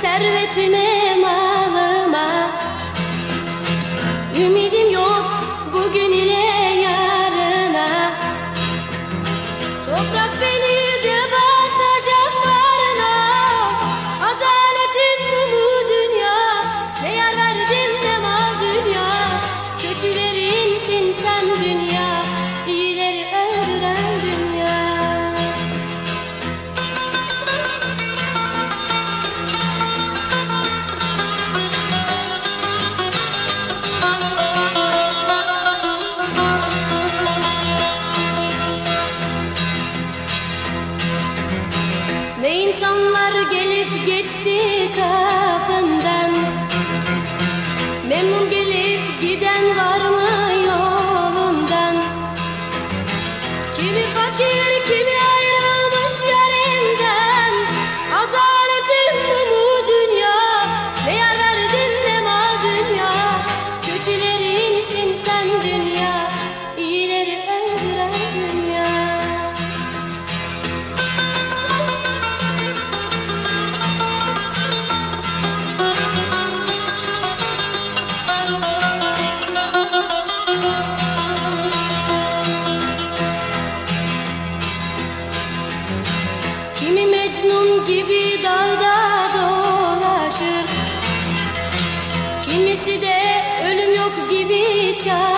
Servetime malıma. Ümidim yok bugün ile Ne insanlar gelip geçti kapından Memnun gelip giden var mı yolundan? Kimi fakir gibi dalda dolaşır. Kimisi de ölüm yok gibi çağırır